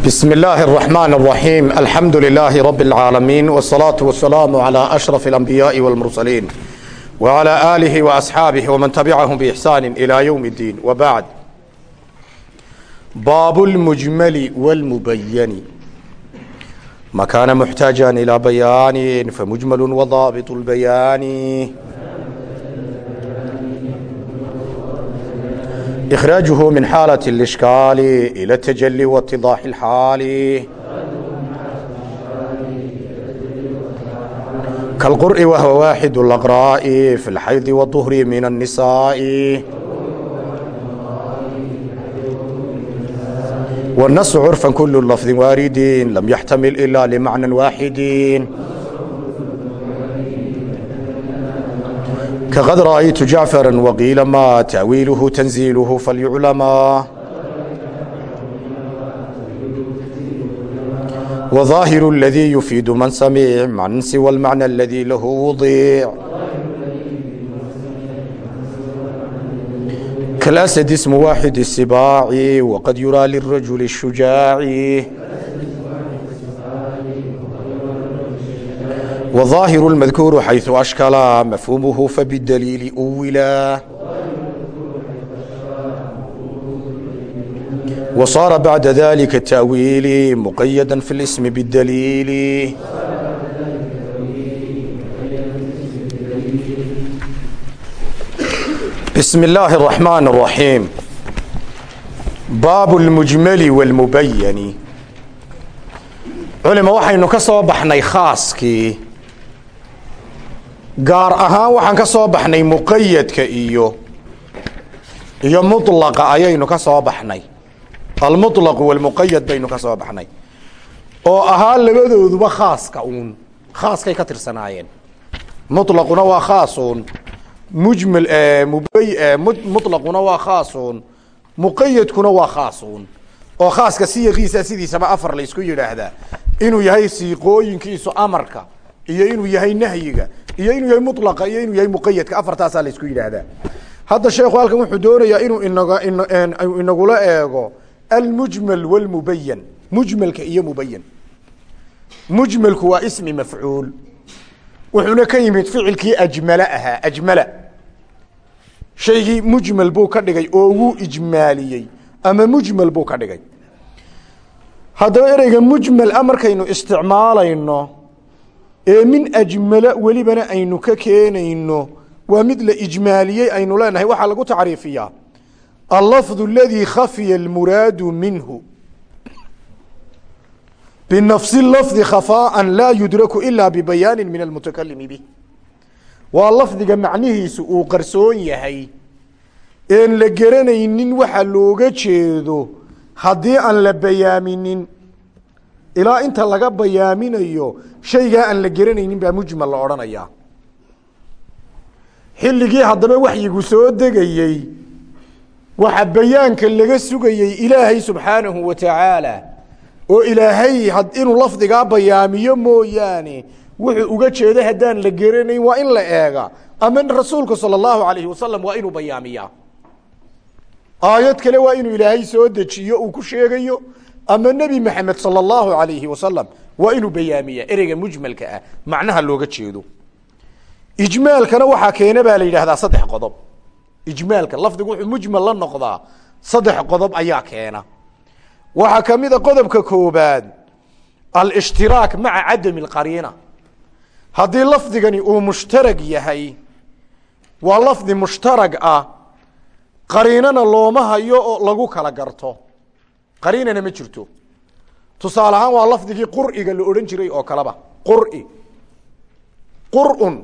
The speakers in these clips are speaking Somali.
بسم الله الرحمن الرحيم الحمد لله رب العالمين والصلاة والسلام على أشرف الأنبياء والمرسلين وعلى آله وأصحابه ومن تبعهم بإحسان إلى يوم الدين وبعد باب المجمل والمبين ما كان محتاجا إلى بيان فمجمل وضابط البيان إخراجه من حالة الإشكال إلى التجلي واتضاح الحال كالقرء وهو واحد الأقراء في الحيض والطهر من النساء والنص عرفا كل لفظ وارد لم يحتمل إلا لمعنى واحد كقد رأيت جعفرا وقيل ما تأويله تنزيله فليعلما وظاهر الذي يفيد من سمع مع سوى المعنى الذي له وضيع كالأسد اسم واحد السباع وقد يرى للرجل الشجاع وظاهر المذكور حيث أشكل مفهومه فبالدليل أولا وصار بعد ذلك التأويل مقيدا في الاسم بالدليل بسم الله الرحمن الرحيم باب المجمل والمبين culima waxaynu ka soo baxnay khaaskii gaar ahaan waxaan ka soo baxnay muqayadka iyo iyo mulaqa ayaynu ka soo baxnay. Almulaq walmuqayad baynu ka soo baxnay. Oo ahaa labadooduba khaaska uun khaaskay ka tirsanaayeen. Mulaquna waa khaasuun mujmal mulaquna waa khaasuun muqayadkuna waa khaasuun oo khaaska siyaqiisa sidiisaba afar la isku yidhaahdaa. Inuu yahay siiqooyinkiisu amarka iyo inuu yahay nahyiga iyo inuu yahay mulaqa iyo inuu yahay muqayadka afartaasaa la isku yidhaahdaa. Hadda sheekhu halkan wuxuu doonayaa inuu inaga inagula eego almujmal walmubayan mujmalka iyo mubayan mujmalku waa ismi mafcuul. Wuxuuna ka yimid ficilkii ajmala ahaa ajmala. Shaygii mujmal buu ka dhigay oo wuu ijmaaliyey ama mujmal buu ka dhigay. Haddaba ereyga mujmal a isticmaalayno ee min ajmala welibana aynu ka keenayno waa mid la ijmaaliyey aynu leenahay. Waxaa lagu tacriifiyaa. Allafdu aladii khafiya almuraadu minhu. Binafsi lafdi khafaaan laa yudraku ilaa bibayaanin min almutakalimi bih waa lafdiga macnihiisu uu qarsoon yahay. Een la garanaynin waxa looga jeedo haddii aan la bayaaminin ilaa inta laga bayaaminayo shaygaa aan la garanaynin baa mujmal la odhanayaa xilligii haddaba waxyigu soo degayey waxa bayaanka laga sugayey ilaahay subxaanahu wa tacaala oo ilaahay inuu lafdigaa bayaamiyo mooyaane wuxuu uga jeedo haddaan la garanayn waa in la eega. Ama rasuulku sala allahu alayhi wasalam waa inuu bayaamiyaa. Aayad kale waa inuu ilaahay soo dejiyo uu ku sheegayo ama nebi maxamed sala allahu wasalam waa inuu bayaamiya ereyga mujmalka ah. Macnaha looga jeedo. Ijmaalkana waxaa keena baa la yidhahdaa saddex qodob. Ijmaalka lafdigu wuxuu mujmal la noqdaa saddex qodob ayaa keena. Waxaa ka mid a qodobka koobaad alshtiraak maca cadami alqariina haddii lafdigani uu mushtarag yahay waa lafdi mushtarag ah qariinana looma hayo oo lagu kala garto qariinana ma jirto. Tusaale ahaan waa lafdigii qur'iga la odhan jiray oo kaleba quri. Qur'un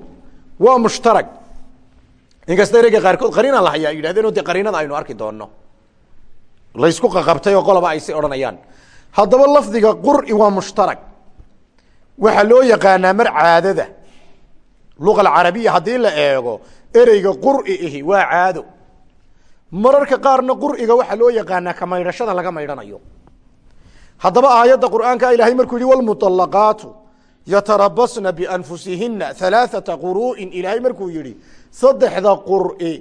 waa mushtarag. Inkasta ereyga qaarkood qariina la hayaa yidhahdeen de qariinada aynu arki doonno. Laysku qaqabtay oo qoloba ay si odhanayaan. Haddaba lafdiga qur'i waa mushtarag. Waxaa loo yaqaanaa mar caadada. Luqa alcarabiya haddii la eego ereyga qur'i ihi waa caado mararka qaarna qur'iga waxaa loo yaqaanaa ka maydhashada laga maydhanayo haddaba aayadda qur'aanka ilaahay markuu yihi wlmuطalaqaatu yatarabasna bianfusihina halaaثata quru'in ilaahay markuu yihi saddexda qur'i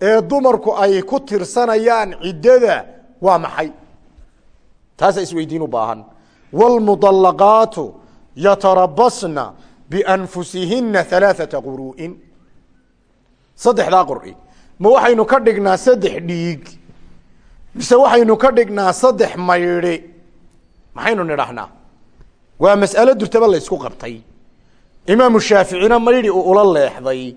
ee dumarku ay ku tirsanayaan ciddada waa maxay taasaa isweydiin u baahan wاlmuطalaqaatu yatarabasna bianfusihina ثalaaثaةa quru'in saddexdaa qur'i ma waxaynu ka dhignaa saddex dhiig mise waxaynu ka dhignaa saddex maydhi maxaynu nidhahnaa waa mas'alo durtaba qabtay. Imaamu shaaficina maydhi uu ula leexday.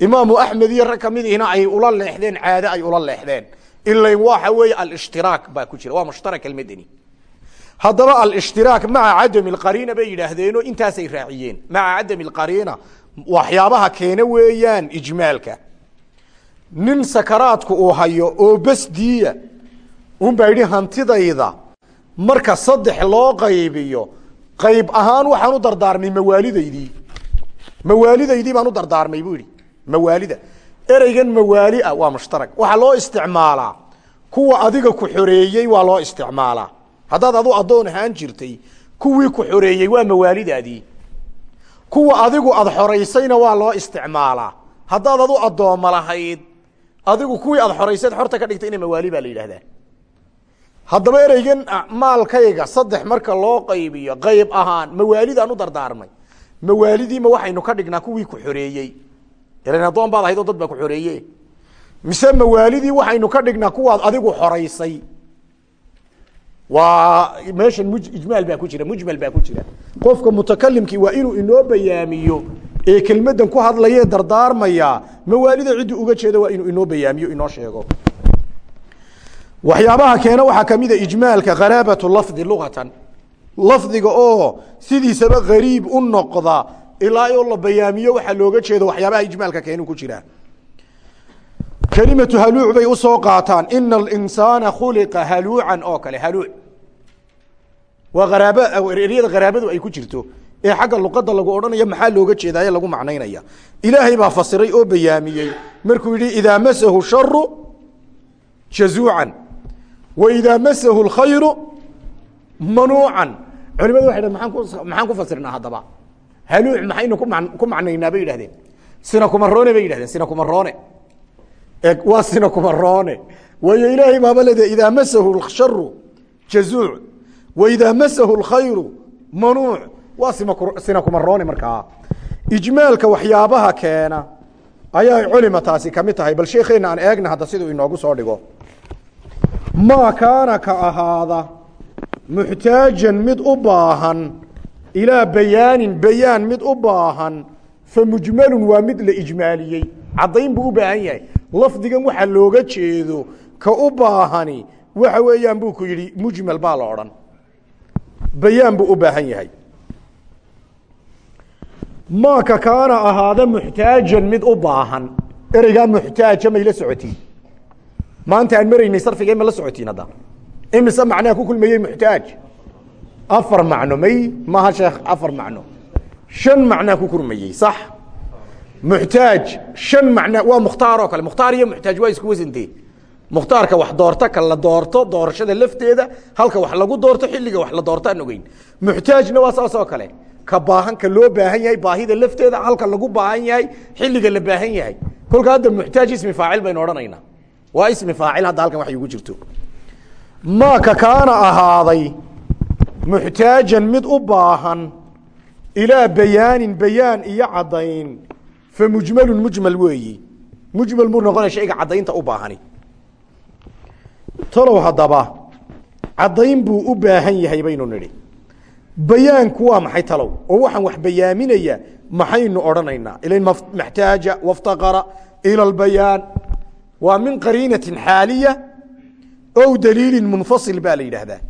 Imaamu axmed iyo rag kamidihina ay ula leexdeen caade ay ula leexdeen. Ilayn waxa weeye alshtiraak baa ku jira waa mushtarak almadani. Haddaba alshtiraak maca cadami lqariina bay yidhaahdeeno intaasay raaciyeen. Maca cadami lqariina waxyaabaha keena weeyaan ijmaalka nin sakaraadku uu hayo oo besdiiya unbaa yidhi hantidayda marka saddex loo qaybiyo qayb ahaan waxaan u dardaarmay mawaalidaydii mawaalidaydii baan u dardaarmay buu yidhi. Mawaalida ereygan mawaali ah waa mushtarag waxaa loo isticmaalaa kuwa adiga ku xoreeyey waa loo isticmaalaa. Haddaad adu addoon ahaan jirtay kuwii ku xoreeyey waa mawaalidaadii. Kuwa adigu ad xoraysayna waa loo isticmaalaa. Haddaad adu addooma lahayd adigu kuwii aad xorayseed xorta ka dhigtay ina mawaali baa la yidhahdaa haddaba ereygan maalkayga saddex marka loo qaybiyo qayb ahaan mawaalidaan u dardaarmay. Mawaalidiima waxaynu ka dhignaa kuwii ku xoreeyey. Ilan addoon baad ahayd oo dad baa ku xoreeye mise mawaalidii waxaynu ka dhignaa kuwaad adigu xoraysay? Waa meeshan m ijmaal baa ku jira mujmal baa ku jira. Qofka mutakalimkii waa inuu inoo bayaamiyo ee kelmadan ku hadlaye dardaarmaya mawaalida cidduu uga jeedo waa inuu inoo bayaamiyo inoo sheego. Waxyaabaha keena waxaa kamida ijmaalka kharaabatu lafdi lugatan lafdiga oo sidiisaba gariib u noqda ilaa oo la bayaamiyo waxaa looga jeedo waxyaabaha ijmaalka keenu ku jira. Kelimatu haluuc bay u soo qaataan ina alinsaana khuliqa haluucan oo kale haluuc. Waa araab eryada kharaabadu ay ku jirto ee xagga luqada lagu odhanaya maxaa looga jeedaaye lagu macnaynaya? Ilaahay baa fasiray oo bayaamiyey. Markuu yihi idaa masahu sharu jazuucan wa idaa masahu lkhayru manuucan. Culimadu waxay dhn maxaan ku fasirnaa haddaba? Haluuc maxaynu ku macnaynaa? Bay yidhahdeen. Sina kumaroone bay yidhahdeen. Sina kumaroone waa sina kumaroone waayo ilaahay baaba idaa masahu sharu jazuuc wa masahu lkhayru manuuc waa sina kumaroone markaa. Ijmaalka waxyaabaha keena ayaa culima taasi ka mid tahay bal sheekheena aan eegna hadda siduu inoogu soo dhigo. Maa kaana ka ahaada muxtaajan mid u baahan ilaa bayaanin bayaan mid u baahan fa mujmalun waa mid la ijmaaliyey. Caddayn buu u baahan yahay. Lafdigan waxa looga jeedo ka u baahani waxa weeyaan buu ku yidhi mujmal baa la odhan. Bayaan buu u baahan yahay maaka kaana ahaada muxtaajan mid u baahan ereygaa muxtaaja may la socotiin maanta aan maraynay sarfigee ma la socotiin hadda imise macnaa ku kulmayey muxtaaj afar macno may maaha sheekh afar macno shan macnaa ku kulmayey sax muxtaaj shan macnaa waa mukhtaar oo kale mukhtaar iyo muxtaaj waa isku wasantee mukhtaarka wax doorta ka la doorto doorashada lafteeda halka wax lagu doorto xilliga wax la doorto aan ogeyn muxtaajna waa saas oo kale ka baahan ka loo baahan yahay baahida lafteeda halka lagu baahan yahay xilliga la baahan yahay. Kolka hadda muxtaaj ismi faacil baynu odhanaynaa. Waa ismi faacil hadda halkan wax igu jirto. Maaka kaana ahaaday muxtaajan mid u baahan ilaa bayaanin bayaan iyo caddayn. Fa mujmalun mujmal weeyi. Mujmal buu noqonaya shayga caddaynta u baahani. Talow haddaba caddayn buu u baahan yahay baynu nidhi bayaanku waa maxay talow? Oo waxaan wax bayaaminaya maxaynu odhanaynaa. Ilan maxtaaja waftaqara ila albayaan. Waa min qariinatin xaaliya ow daliilin munfasil baa la yidhaahdaa.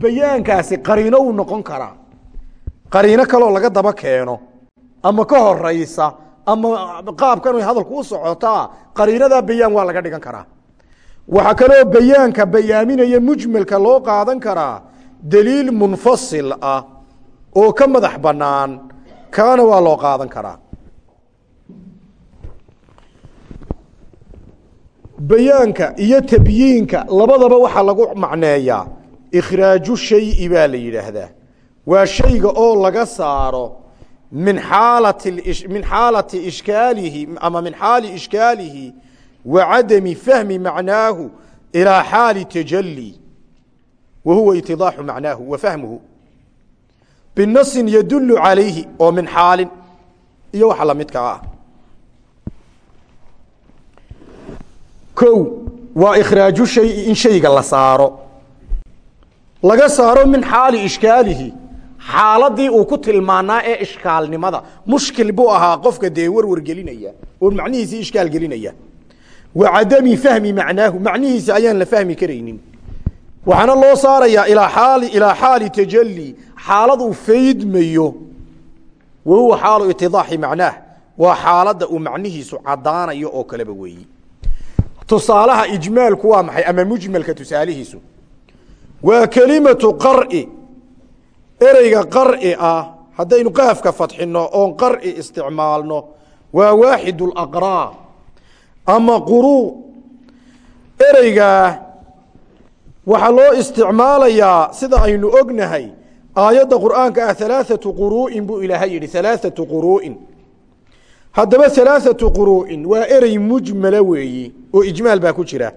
Bayaankaasi qariino uu noqon karaa. Qariino kaloo laga daba keeno ama ka horeysa ama qaabkan ay hadalku u socotaa qariinadaa bayaan waa laga dhigan karaa. Waxaa kaloo bayaanka bayaaminaya mujmalka loo qaadan karaa daliil munfasil ah oo ka madax banaan kaana waa loo qaadan karaa. Bayaanka iyo tabyiinka labadaba waxaa lagu macneeyaa ikhraaju shayi baa la yidhaahdaa. Waa shayga oo laga saaro min xaalati min xaalati ishkaalihi ama min xaali ishkaalihi wa cadami fahmi macnaahu ilaa xaali tajalli wa huwa itidaaxu macnaahu wa fahmuhu binasin yadulu calayhi oo min xaalin iyo waxa lamidka ah o waa ikhraaju shayi in shayga la saaro laga xaaladii uu ku tilmaanaa ee ishkaalnimada mushkil buu ahaa qofka dee warwar oo macnihiisii ishkaal gelinaya wa cadami fahmi macnaahu macnihiisa ayaan la fahmi karaynin waxaana loo saarayaa ilaa xaali tajali xaalad uu faydmayo. Wa huwa xaalu itidaaxi macnaah waa xaaladda uu macnihiisu caddaanayo oo kaleba weeyi. Tusaalaha ijmaalku waa maxay ama mujmalka tusaalihiisu? Waa kelimatu qar'i. Ereyga qar'i ah haddaynu qaafka fadxino oon qar'i isticmaalno waa waaxid alaqraa ama quruu. Ereygaa waxaa loo isticmaalayaa sida aynu ognahay aayadda qur'aanka ah alaaatu quruu'in buu ilaahay yidhi alaaatu quruu'in haddaba alaaatu quruu'in waa erey mujmala weeyi oo ijmaal baa ku jira.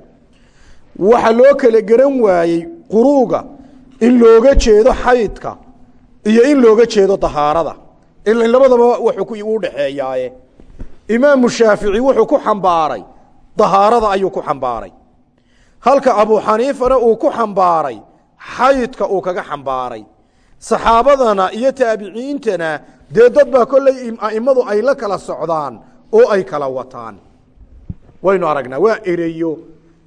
Waxaa loo kala garan waayey quruuga in looga jeedo xaydka iyo in looga jeedo dahaarada ilan labadaba wuxuu u dhexeeyaaye imaamu shaafici wuxuu ku xambaaray dahaarada ayuu ku xambaaray halka abu xaniifana uu ku xambaaray xaydka uu kaga xambaaray. Saxaabadana iyo taabiciintana dee dad baa kolley a'immadu ay la kala socdaan oo ay kala wataan. Waynu aragnaa waa ereyo.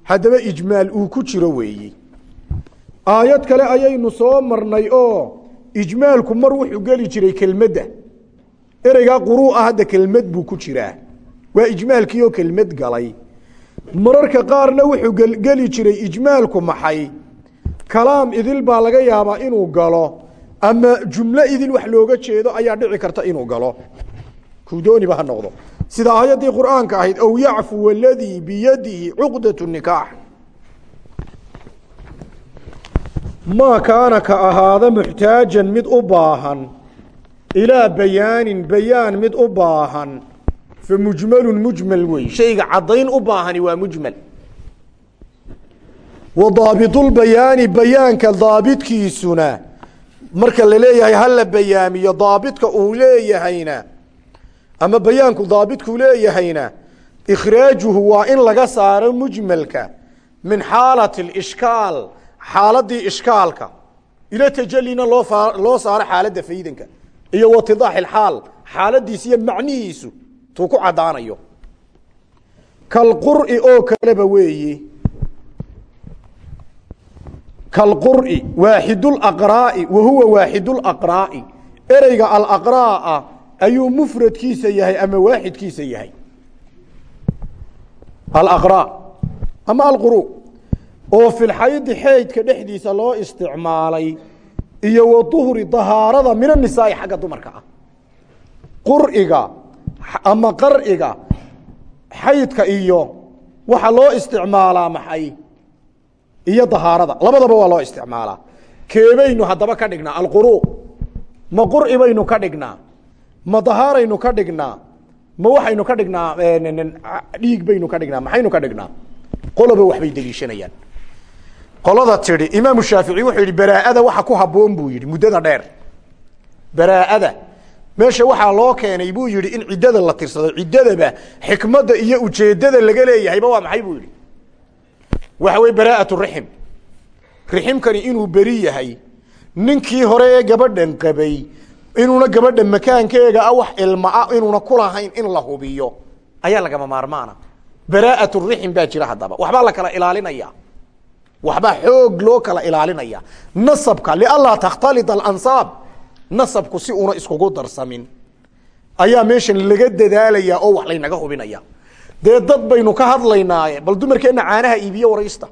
Haddaba ijmaal uu ku jiro weeyi. Aayad kale ayaynu soo marnay oo ijmaalku mar wuxuu geli jiray kelmadda. Ereygaa quruu ah hadda kelmad buu ku jiraa. Waa ijmaalkii oo kelmad galay mararka qaarna wuxuu geli jiray ijmaalku maxay? Kalaam idil baa laga yaabaa inuu galo ama jumlo idil wax looga jeedo ayaa dhici karta inuu galo. Kudooniba ha noqdo. Sida aayaddii qur'aanka ahayd ow yacfu waladii biyadihi cuqdat nikaax. Maa kaana ka ahaada muxtaajan mid u baahan ilaa bayaanin bayaan mid u baahan fa mujmalun mujmal wey shayga caddayn u baahani waa mujmal wa daabitulbayaani bayaanka daabitkiisuna marka la leeyahay hala bayaamiyo daabidka uu leeyahayna ama bayaanku daabidkuu leeyahayna ikhraajuhu waa in laga saaro mujmalka min xaalati alishkaal xaaladii ishkaalka ila tajalina loo loo saaro xaaladda faydanka iyo watidaaxi alxaal xaaladiisa iyo macnihiisu tuu ku caddaanayo. Kalqur'i oo kaleba weeyi. Kalqur'i waaxidulaqraa'i wa huwa waaxidulaqraa'i ereyga alaqraa'a ayuu mufradkiisa yahay ama waaxidkiisa yahay? Alaqraa ama alquru oo filxaydi xeydka dhexdiisa loo isticmaalay iyo wa duhri dahaarada min anisaai xagga dumarka ah. Qur'iga ama qar'iga xaydka iyo waxa loo isticmaalaa maxay? Iyo dahaarada. Labadaba waa loo isticmaalaa. Keebaynu haddaba ka dhignaa. Alquru. Ma qur'i baynu ka dhignaa. Ma dahaaraynu ka dhignaa. Ma waxaynu ka dhignaa dhiig baynu ka dhignaa. Maxaynu ka dhignaa? Qoloba waxbay deliishanayaan. Qolada tidhi imaamu shaafici wuxuu yidhi baraa'ada waxa ku habboon buu yidhi muddada dheer. Baraa'ada meesha waxaa loo keenay buu yidhi in ciddada la tirsado ciddadaba xikmadda iyo ujeeddada laga leeyahayba waa maxay buu yidhi? Waxa weye baraa'at rixim. Riximkani inuu beri yahay ninkii hore ee gabadhan qabay inuuna gabadha makaankeega ah wax ilma ah inuuna kulahayn in la hubiyo. Ayaa lagama maarmaana. Baraa'at rixim baa jira haddaba. Waxbaa la kala ilaalinaya. Waxbaa xoog loo kala ilaalinaya. Nasabka lianlaa takhtalita alansaab nasabku si una iskugu darsamin. Ayaa meeshan laga dadaalaya oo wax laynaga hubinaya. Dee dad baynu ka hadlaynaaye bal dumarkeenna caanaha iibiyo waraysta.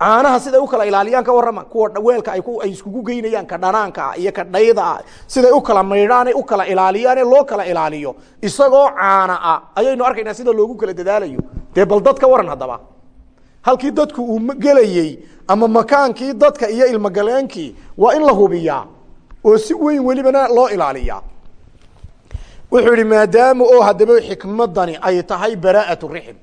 Caanaha siday u kala ilaaliyaan ka warrama kuwa weelka ay iskugu geynayaan ka dhanaanka ah iyo ka dhayda ah siday u kala maydhaane u kala ilaaliyaane loo kala ilaaliyo. Isagoo caana ah ayaynu arkaynaa sida loogu kala dadaalayo. Dee bal dad ka waran haddaba. Halkii dadku uu gelayey ama makaankii dadka iyo ilmogaleenkii waa in la hubiyaa oo si weyn welibana loo ilaaliyaa wuxuu yihi maadaama oo haddaba xikmadani ay tahay baraa'at rixim.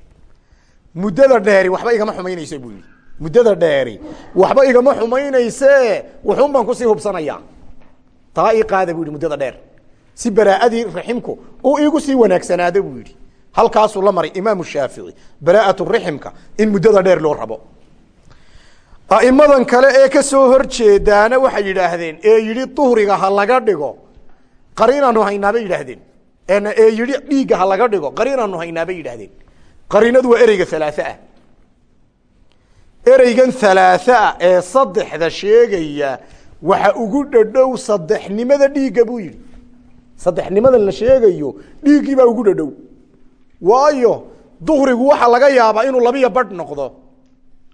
Muddada dheeri waxba igama xumaynaysa buu yihi muddada dheeri waxba igama xumaynayse wuxuun baan ku sii hubsanayaa taa ii qaada buu yidhi muddada dheer. Si baraa'adii raximku uu iigu sii wanaagsanaado buu yidhi. Halkaasuu la maray imaamu shaafici baraa'atu riximka in muddada dheer loo rabo a'imadan kale ee ka soo hor waxay yidhaahdeen ee yidhi duhriga ha laga dhigo qariinaanu haynaa bay yidhaahdeen. Ee yidhi dhiigga ha laga dhigo qariinaanu haynaa bay yidhaahdeen. Qariinadu waa ereyga halaaثe ah. Ereygan halaaثaa ee saddexda sheegaya waxa ugu dhadhow saddexnimada dhiigga buu yidhi. Saddexnimada la sheegayo dhiiggii baa ugu dhadhow. Waayo duhrigu waxaa laga yaabaa inuu labiyo badh noqdo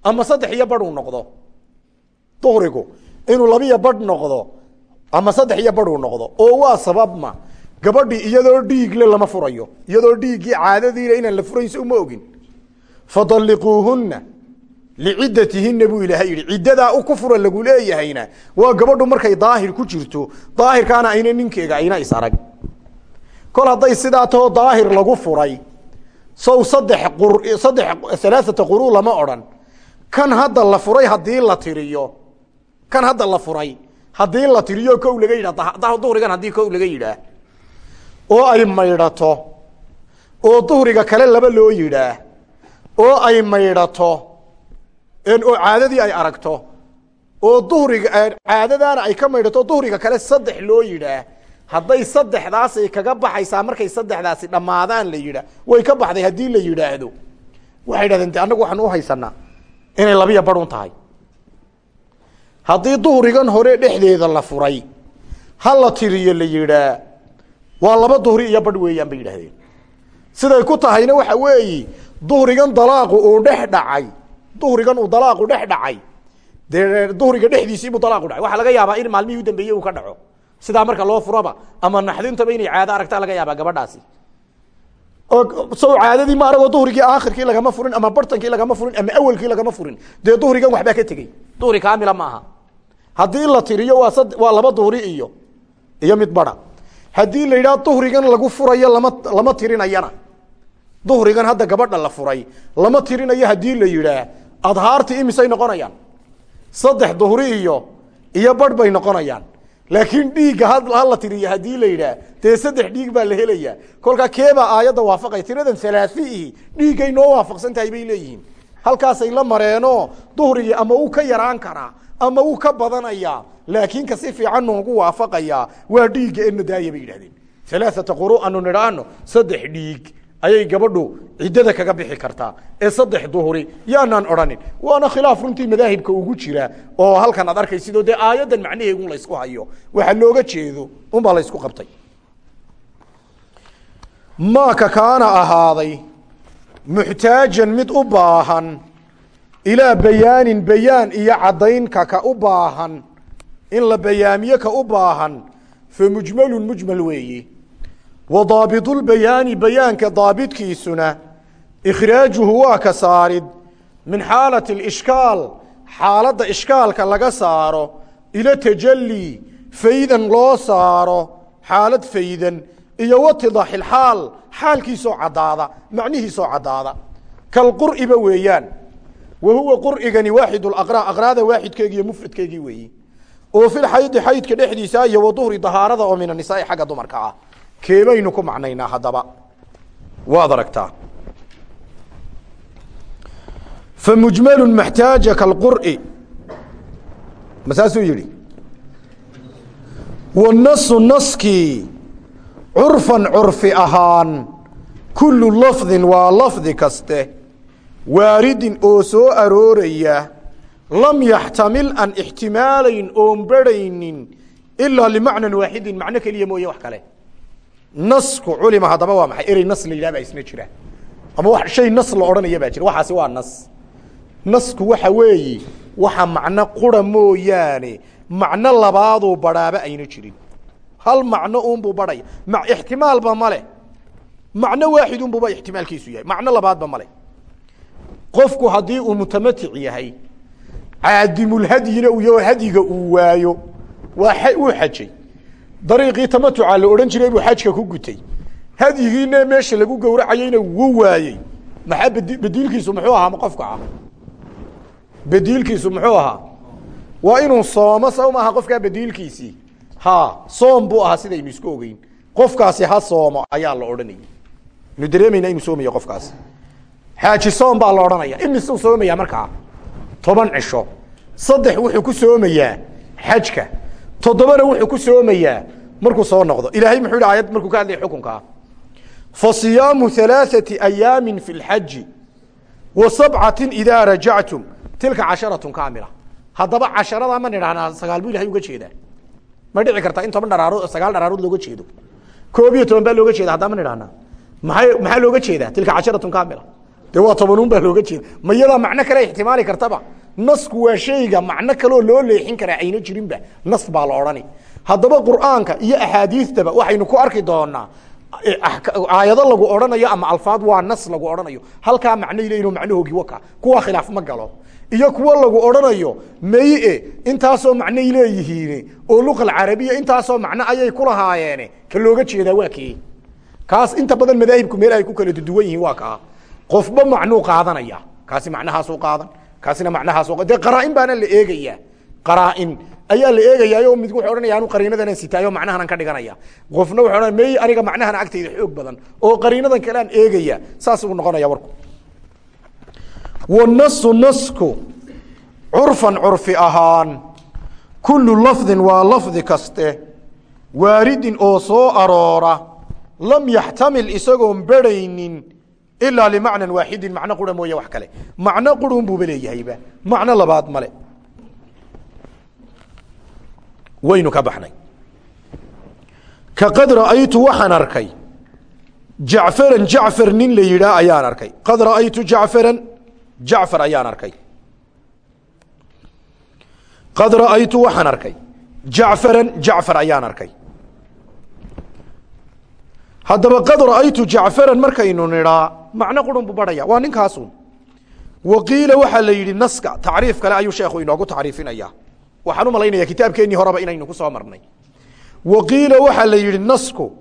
ama saddex iyo badh uu noqdo. Duhrigu inuu labiyo badh noqdo ama saddex iyo badh uu noqdo oo waa sababma gabadhii iyadoo dhiigle lama furayo iyadoo dhiiggii caadadiile inaan la furayn so uma ogin. Fadalliquuhunna licidatihina buu ilaahay yidhi. Ciddadaa u ku fura lagu leeyahayna waa gabadhu markay daahir ku jirto daahirkaana ayna ninkeega ayna is arag. Kol hadday sidaa daahir lagu furay sow saddex qur saddex alaaata quru lama odhan kan hadda la furay haddii la tiriyo. Kan hadda la furay. Haddii la tiriyo kow laga yidhah duhrigan haddii kow laga yidhaah. Oo ay maydhato. Oo duhriga kale laba loo yidhaah. Oo ay maydhato. Oo caadadii ay aragto. Oo duhriga caadadaana ay ka maydhato duhriga kale saddex loo yidhaah. Hadday saddexdaasay kaga baxaysaa markay saddexdaasi dhammaadaan la yidhaah. Way ka baxday haddii la yidhaahdo. Waxay yidhahdeen de annagu waxaan u haysanaa inay labiya badhun tahay. Haddii duhrigan hore dhexdeeda la furay ha la tiriyo la yidhaa waa laba duhri iyo badh weeyaan bay yidhahdeen siday ku tahayna waxa weeyi duhrigan dalaaqu uu dhex dhacay duhrigan uu dalaaqu dhex dhacay dee duhriga dhexdiisiibuu dalaaqu dhacay. Waxaa laga yaabaa in maalmihii u dambeeyey uu ka dhaco. Sidaa marka loo furaba ama naxdintaba inay caado aragtaa laga yaabaa gabadhaasi oo caadadii ma aragoo duhrigii aakhirkii lagama furin ama bartankii lagama furin ama awelkii lagama furin. Dee duhrigan waxbaa ka tegey. Duhri kaamila ma aha haddii la tiriyo waa sad waa laba duhri iyo iyo mid bara. Haddii la yidhaha duhrigan lagu furayo lama lama tirinayana. Duhrigan hadda gabadha la furay. Lama tirinayo haddii la yidhaah adhaartii imisay noqonayaan. Saddex duhri iyo iyo barh bay noqonayaan laakiin dhiigga hala tiriyo haddii la yidhaah dee saddex dhiig baa la helaya kolkaa keebaa aayadda waafaqay tiradan halaaثiihi dhiiggay noo waafaqsan tahay bay leeyihiin. Halkaasay la mareenoo duhrigii ama uu ka yaraan karaa ama uu ka badanayaa laakiin ka si fiican noogu waafaqayaa waa dhiigga ena daaya bay yidhahdeen. Alaaata quru anu nidhaano saddex dhiig ayay gabadhu ciddada kaga bixi kartaa. Ee saddex duhri yaanaan odhanin. Waana khilaaf runtii madaahibka ugu jira oo halkan aad arkaysidoo dee aayaddan macnaheegun laysku hayo. Waxa looga jeedo unbaa laysku qabtay. Maaka kaana ahaaday muxtaajan mid u baahan ilaa bayaanin bayaan iyo caddaynka ka u baahan in la bayaamiye ka u baahan fa mujmalun mujmal weeye wa daabitulbayaani bayaanka daabitkiisuna ikhraajuhu waa ka saarid min xaalati alishkaal xaaladda ishkaalka laga saaro ila tajalli faydan loo saaro xaalad faydan iyo watidaaxi lxaal xaalkiisoo caddaada macnihiisoo caddaada kalqur'iba weeyaan wa huwa qur'igani waaxid laqraa aqraada waaxidkeegi iyo mufradkeegii weeyi oo filxaydi xaydka dhexdiisa iyo wa duhri dahaarada oo min anisaai xagga dumarka ah keebaynu ku macnaynaa haddaba. Waad aragtaa. Fa mujmalu maxtaaja kalqur'i. Ma saasuu yidhi? Wanasu naskii curfan curfi ahaan kullu lafdin waa lafdi kaste waaridin oo soo arooraya lam yaxtamil aan ixtimaalayn oon berhaynin ilaa limacnan waaxidin macno keliya mooye wax kale nasku culima haddaba waa maxay? Erey nas la yidhah baa isna jira. Ama wa shay nas la odhanaya baa jira. Waxaasi waa nas. Nasku waxa weeyi waxa macno qura mooyaane macno labaaduu badhaaba ayna jirin. Hal macno unbuu badhaya ma ixtimaalba male macno waaxid unbuba ixtimaalkiisu yahay. Macno labaadba male qofku haddii uu mutamatic yahay caadimulhadyina uu yaho hadyiga uu waayo waa uu xajay dariiqii tamatuca la odhan jiray buu xajka ku gutay. Hadyigiina meesha lagu gowracayeyna wuu waayey. Maxaa bedi bediilkiisu muxuu ahaa qofka ah bediilkiisu muxuu ahaa? Waa inuu soomo saw maaha qofkaa bediilkiisii ha soom buu ahaa sidaynu isku ogeyn. Qofkaasi ha soomo ayaa la odhanayay. Inu dareemayna inuu soomayo qofkaasi. Xaaji soom baa la odhanaya. Imisuu soomaya markaa? Toban cisho. Saddex wuxuu ku soomayaa xajka toddobana wuxuu ku soomayaa markuu soo noqdo. Ilaahay muxuu yidhi aayad markuu ka hadlaya xukunkaa fa siyaamu halaaثati ayaami fi lxaji wa sabcati idaa rajactum tilka casharatun kaamila. Haddaba casharada ma nidhahnaa sagaal buu ilahay uga jeedaa. Ma dhici kartaa in toban dharaarood sagaal dharaarood looga jeedo? Koob iyo toban baa looga jeeda haddaa ma nidhahnaa maay maxaa looga jeedaa? Tilka casharatun kaamila. De waa baa looga jeeda ma iyadaa kale ixtimaali kartaba nasku waa shayga macno kaloo loo leexin karaa ayna jirinba nas baa la odhani. Haddaba qur'aanka iyo axaadiistaba waxaynu ku arki doonaa aayado lagu odhanayo ama alfaad waa nas lagu odhanayo. Halkaa macnay leeyihiin oo macnahoogi waka kuwa khilaaf ma galo. Iyo kuwo lagu odhanayo maye intaasoo macnay leeyihiin oo luqa alcarabiya intaasoo macno ayay kulahaayeene ka looga jeedaa waa kee. Kaas inta badan madaahibku meel ay ku kala duwan yihiin waa kaa qofba macnuu qaadanaya kaasi macnahaasuu qaadan kaasina macnahaasu dee qaraa-in baana la eegayaa. Qaraa-in ayaa la eegayaa o mid wuxuu odhanaya anu qariinadanaan sitaayo macnahanan ka dhiganaya. Qofna wuxuu odhanaya mey aniga macnahan agtayda xoog badan. Oo qariinadan kale eegaya saas uu noqonaya warku. Wanasu nasku curfan curfi ahaan kullu lafdin waa lafdi kaste waaridin oo soo aroora lam yaxtamil isagoon berhaynin ilaa limacnan waaxidin macno qura mooye wax kale macno qurun buuba leeyahayba macno labaad male waynu ka baxnay ka qad ra'aytu waxaan arkay jacfaran jacfar nin la yidhaa ayaan arkay qad ra'aytu jacfaran jacfar ayaan arkay qad ra'aytu waxaan arkay jacfaran jacfar ayaan arkay haddaba qad ra'aytu jacfaran markaynu nidhaa macno qurun buu barhaya waa ninkaasun. Wa qiila waxaa la yidhi naska tacriif kale ayuu sheekhu inoogu tacriifinaya waxaan u malaynaya kitaabkeennii horeba inaynu ku soo marnay. Wa qiila waxaa la yidhi nasku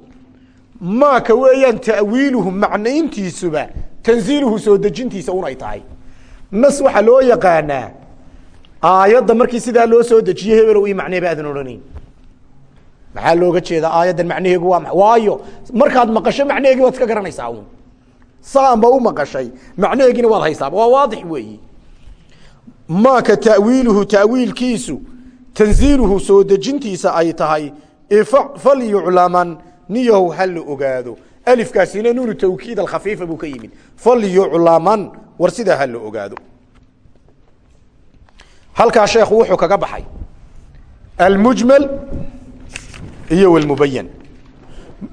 maaka weeyaan ta'wiiluhu macnayntiisuba tanziiluhu soo dejintiisa unay tahay. Nas waxaa loo yaqaanaa aayadda markii sidaa loo soo dejiye hebelow ii macnee ba odhanayn maxaa looga jeedaa? Aayaddan macnaheegu waa ma waayo. Markaad maqasho macnaheegii waad iska garanaysaa un saanba u maqashay macnaheegiina waad haysaaba waa waadix weeyi. Maaka ta'wiiluhu ta'wiilkiisu tanziiluhu soo dejintiisa ay tahay falyuclaman niyahow ha la ogaado. Alifkaasina nuunu tawkiid alkhafiifa buu ka yimid. Falyuclaman war sidaa ha la ogaado. Halkaa sheekhu wuxuu kaga baxay. Almujmal iyo wlmubayan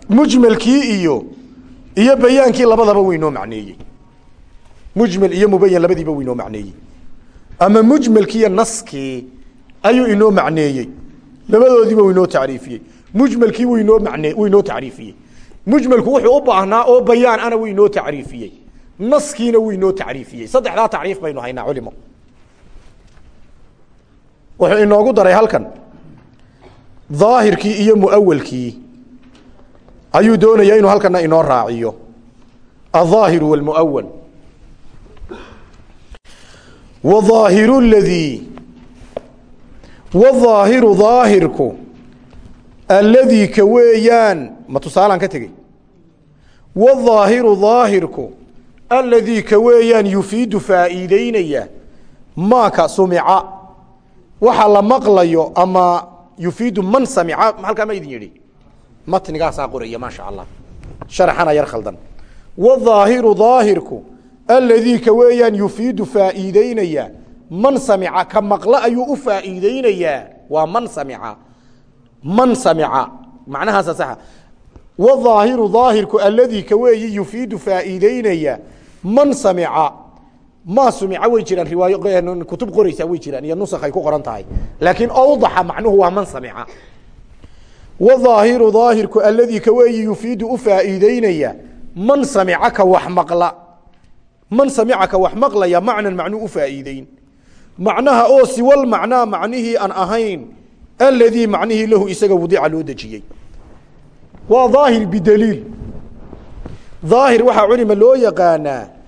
mujmalkii iyo iyo bayaankii labadaba wuu inoo macneeyey. Mujmal iyo mubayan labadiiba wuu inoo macneeyey. Ama mujmalkiiyo naskii ayuu inoo macneeyey. Labadoodiiba wuu inoo tacriifiyey. Mujmalkii wuu inoo mane wuu inoo tacriifiyey. Mujmalku wuxuu u baahnaa oo bayaan ana wuu inoo tacriifiyey. Naskiina wuu inoo tacriifiyey. Saddexdaa tacriif baynu haynaa culimo. Wuxuu inoogu daray halkan daahirkii iyo muawalkii ayuu doonaya inuu halkana inoo raaciyo. Alaahiru wاlmuawal waaahiru ladii waaahiru daahirku alladii ka weeyaan. Ma tusaalaan ka tegey. Waaahiru daahirku alladii ka weeyaan yufiidu faa'iideynaya maaka sumica. Waxa la maqlayo ama yufiidu man samica halkaa ma idin yidhi. Matnigaasaa qoraya maa sha allah sharaxana yar khaldan. Wظaahiru daahirku aladii ka weeyaan yufiidu faa'iideynaya man samica ka maqlo ayuu u faa'iideynayaa waa man samica. Man samica. Macnahaasa saxa. Wظaahiru daahirku aladii ka weeyi yufiidu faa'iideynaya man samica ma sumica way jiraan riwaayo kutub qoreysaa way jiraan iyo nusakh ay ku qoran tahay. Laakiin awdaxa macnuhu waa man samica wظaahiru daahirku aladii ka weeyi yufiidu u faa'iideynaya man samica ka wax maqla. Man samica ka wax maqlaya macnan macnuu u faa'iideyn macnaha oo siwal macnaa macnihii aan ahayn aladii macnihii lahu isaga wadica loo dejiyey. Waa daahir bidaliil. Daahir waxaa culima loo yaqaanaa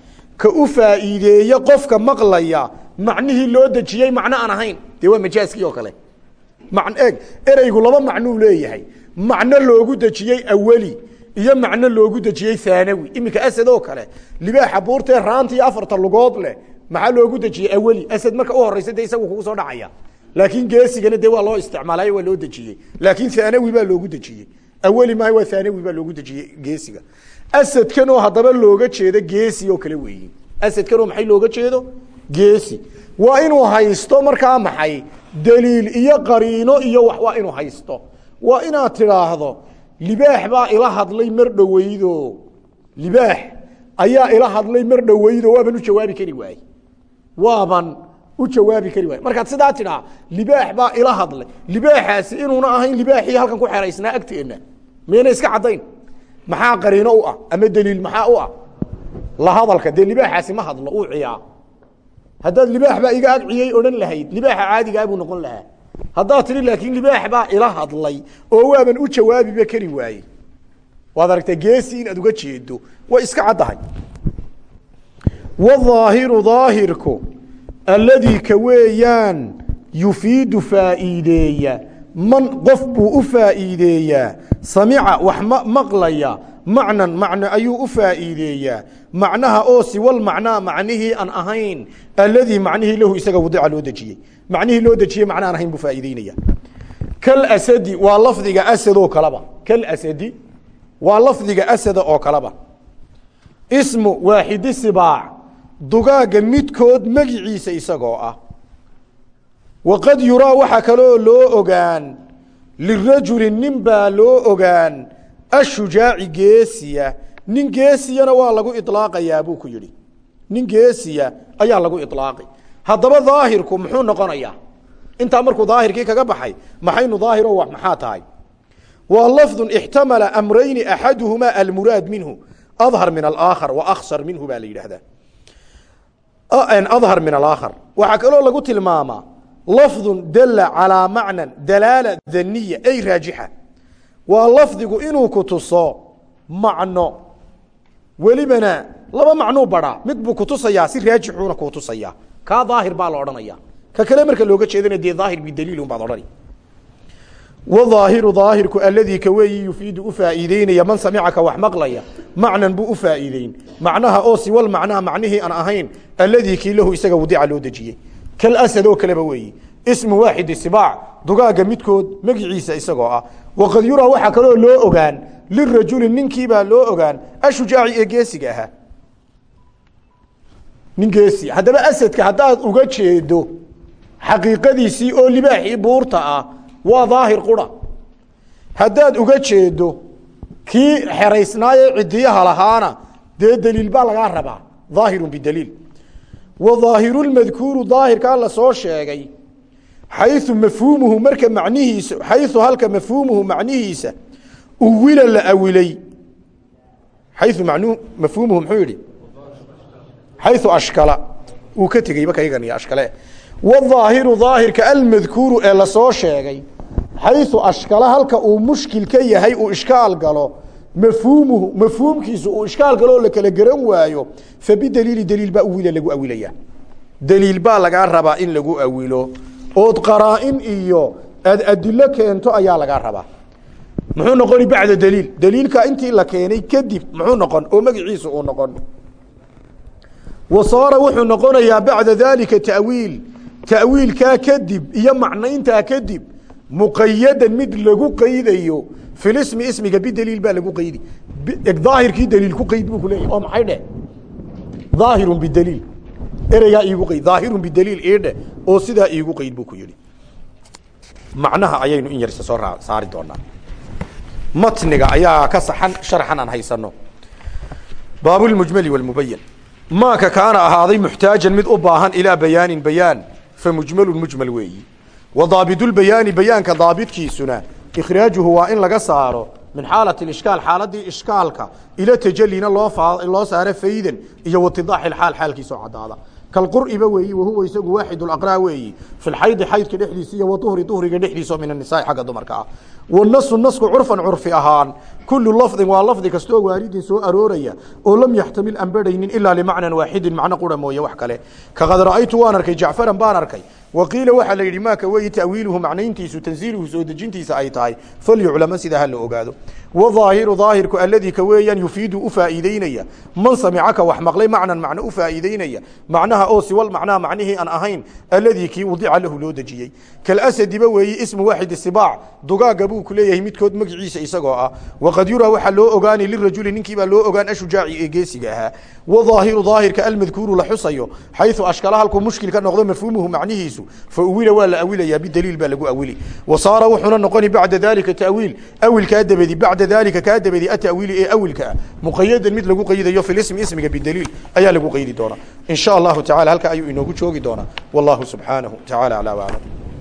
ka u faa'iideeya qofka maqlaya macnihii loo dejiyey macno aan ahayn. Dee waa majaaskii oo kale. Eeg ereygu laba macnuu leeyahay. Macno loogu dejiyey aweli iyo macno loogu dejiyey haanawi iminka asad oo kale libaaxa buurtee raanta iyo afarta lugood leh maxaa loogu dejiyey aweli asad marka u horeysa de isagu kugu soo dhacaya. Laakiin geesigana dee waa loo isticmaalay waa loo dejiyey. Laakiin haanawi baa loogu dejiyey. Aweli maaha waa haanawi baa loogu dejiyey geesiga asadkan oo haddaba looga jeedo geesi oo kale weeyi. Asadkan oo maxay looga jeedo? Geesi. Waa inuu haysto markaa maxay? Daliil iyo qariino iyo wax waa inuu haysto. Waa inaad tidhaahdo libaax baa ila hadlay mar dhoweydo libaax. Ayaa ila hadlay mar dhoweydo waaban u jawaabi kari waaye waaban u jawaabi kari waaye markaad sidaa tidhaa libaax baa ila hadlay. Libaaxaasi inuuna ahayn libaaxii halkan ku xeraysnaa agteenna miyayna iska caddayn maxaa qariino u ah? Ama daliil maxaa u ah? La hadalka dee libaaxaasi ma hadlo uu ciyaa. Haddaad libaax baa iga agciyey odhan lahayd. Libaaxa caadigaa buu noqon lahaa. Haddaad tidhi laakiin libaax baa ila hadlay oo waaban u jawaabiba kari waaye. Waad aragtaa geesi inaad uga jeedo way iska caddahay. Waaahiru daahirku alladii ka weeyaan yufiidu faa'iideeya man qof buu u faa'iideeyaa samica wax maqlaya macnan macno ayuu u faa'iideeyaa. Macnaha oo siwal macnaa macnihii aan ahayn alladii macnihii lahu isaga wadica loo dejiyey. Macnihii loo dejiyey macna aan ahayn buu faa'iideynaya. Kalasadi waa lafdiga asad oo kaleba kalasadi waa lafdiga asada oo kaleba ismu waaxidi sibaac. Dugaagga midkood magiciisa isagoo ah waqad yuraa waxaa kaloo loo ogaan lirajuli nin baa loo ogaan ashujaaci geesiya nin geesiyana waa lagu ilaaqayaa buu ku yidhi nin geesiya ayaa lagu ilaaqay haddaba daahirku muxuu noqonayaa intaa markuu daahirkii kaga baxay maxaynu daahiro wax maxaa tahay waa lafdu ixtamala amrayni axaduhumaa almuraad minhu adhar min alaakhar wa aksar minhu baa la yidhaahdaa adhar min alaakhar waxaa kaloo lagu tilmaamaa lafdu dala calaa macnan dalaala daniya ay raajixa. Waa lafdigu inuu ku tuso macno. Welibana laba macnuu baraa. Mid buu kutusayaa si raajixuuna kuu tusayaa kaa daahir baa la odhanaya. Ka kale marka looga jeedana dee daahir bidaliilun baad odhani. Waaahiru daahirku aladii ka weeyi yufiidu u faa'iideynaya man samicaka wax maqlaya macnan buu u faa'iideyn macnaha oo siwal macnaha macnihii aan ahayn aladii kii lahu isaga wadica loo dejiyey kalasad oo kaleba weeyi. Ismu waaxidi sibaac. Dugaagga midkood magiciisa isagoo ah. Waqad yuraa waxaa kaloo loo ogaan. Lirajuli ninkiibaa loo ogaan. Ashujaaci ee geesiga ahaa nin geesi. Haddaba asadka haddaad uga jeedo xaqiiqadiisii oo libaaxii buurta ah waa daahir qura. Haddaad uga jeedo kii xeraysnaayee cidiyaha lahaana dee baa lagaa rabaa? Daahirun bidaliil wa daahiru lmadkuuru daahirkaa la soo sheegay xayu mafhuumuhu marka macnihiisa xayu halka mafhuumuhu macnihiisa uwila la awilay. Xayu man mafhuumuhu muxuu yihi xayu ashkala. Uu ka tegeyba kaygan iyo ashkale. Waaahiru daahirka almadkuuru ee la soo sheegay xayu ashkala halka uu mushkil ka yahay uu ishkaal galo mafhuumuhu mafhuumkiisu uu ishkaal galo oo la kala garan waayo fabidaliili daliil baa uwila lagu awilaya. Daliil baa lagaa rabaa in lagu awilo. Ood qaraa-in iyo aad adilo keento ayaa lagaa rabaa. Muxuu noqoni bacda daliil. Daliilka intii la keenay kadib muxuu noqon oo magaciisu uu noqon. Wa saara wuxuu noqonayaa bacda daalika ta'wiil. Ta'wiilkaa kadib iyo macnayntaa kadib muqayadan mid lagu qaydayo filismi ismiga bidaliil baa lagu qaydi. Daahirkii daliil ku qayd buu ku leeyahy oo maxay dheh? Daahirun bidaliil ereygaa iigu qayd daahirun bidaliil iidhe oo sidaa iigu qayd buu ku yihi macnaha ayaynu in yarsa soo saari doonaa. Matniga ayaa ka saxan sharxan aan haysano. Baabulmujmali walmubayan maaka kaana ahaaday muxtaajan mid u baahan ilaa bayaanin bayaan. Famujmalun mujmal weeyi. Wa daabidulbayaani bayaanka daabidkiisuna ikhraajuhu waa in laga saaro min xaalati ishkaal xaaladii ishkaalka ila tajalina loo saaro faydan iyo watidaaxi xaal xaalkiisoo cadaada kalqur'iba weeyi wahuwa isagu waaxid aqraa weeyi. Fi lxaydi xaydka dhexdiisa iyo waduhri duhriga dhexdiisa oo min anisaai xagga dumarka ah wanasu nasku curfan curfi ahaan kulu lafdin waa lafdi kastaoo waaridin soo arooraya oo lam yaxtamil aan badhaynin ilaa limacnan waaxidin macno qura mooye wax kale kaqad ra'aytu waan arkay jacfaran baan arkay waqiila waxaa la yidhi maaka weyi ta'wiiluhu macnayntiisu tansiiluhu soo dejintiisa ay tahay falyuclama sidaa ha la ogaado wadaahiru daahirku alladii ka weeyaan yufiidu u faa'iideynaya man samica ka wax maqlay macnan macno u faa'iideynaya macnaha oo siwal macnaha macnihii aan ahayn alladii kii wadica lahu loo dejiyey kalasadiba weeyi ismu waaxid sibaac dugaaga buu ku leeyahay midkood magiciisa isagoo ah. Waqad yuraa waxaa loo ogaani lirajuli ninkiibaa loo ogaan ashujaaci ee geesiga ahaa. Wadaahiru daahirka almadkuuru la xusayo xayثu ashkala halkuu mushkil noqdo mafhuumuhu macnihiisu fauwila waa la awilayaa bidaliil baa lagu awili wasaara wuxuuna noqoni bacda dalika tawiil awilkaa dabadi bacda dalika kaa dabadi atawiili ee awilka ah. Muqayadan mid lagu qaydayo fi ismi ismiga bidaliil ayaa lagu qaydi doonaa in sha allahu tacala halka ayuu inoogu joogi doonaa wallahu subxaanahu tacala aclaa waclam